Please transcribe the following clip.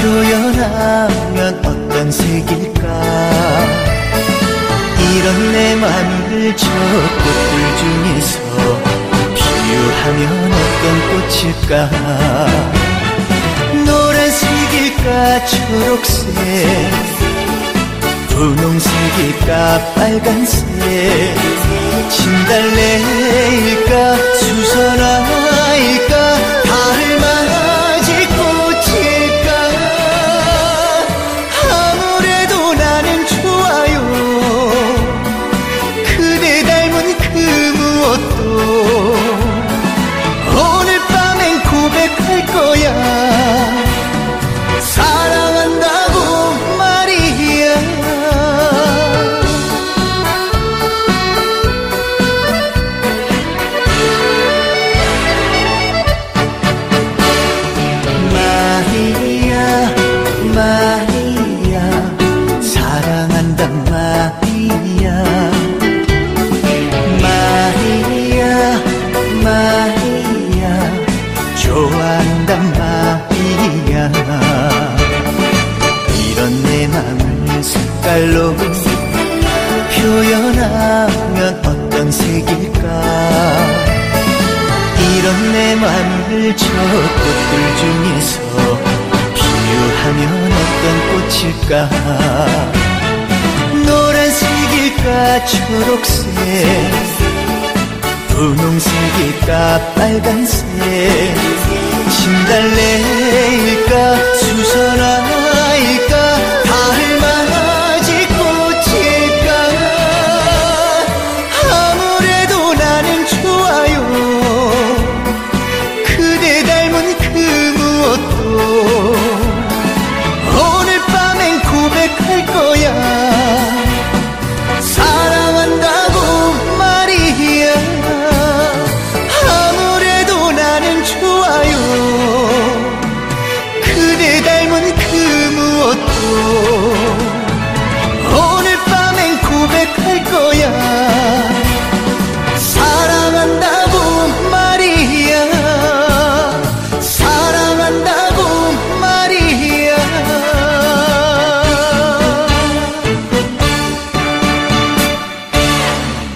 표현하면 어떤 색일까? 이런 내 맘을 저 꽃들 중에서 비유하면 어떤 꽃일까? 노란색일까? 초록색. 분홍색일까? 빨간색. 진달래 좋아한다 마리아 이런 내 맘을 색깔로 표현하면 어떤 색일까? 이런 내 맘을 저 꽃들 중에서 피우하면 어떤 꽃일까? 노란색일까 초록색? 분홍색일까 빨간색 진달래일까? 수선화일까? 달맞이 꽃일까? 아무래도 나는 좋아요. 그대 닮은 그 무엇도 오늘 밤엔 고백할 거야. 사랑 Oh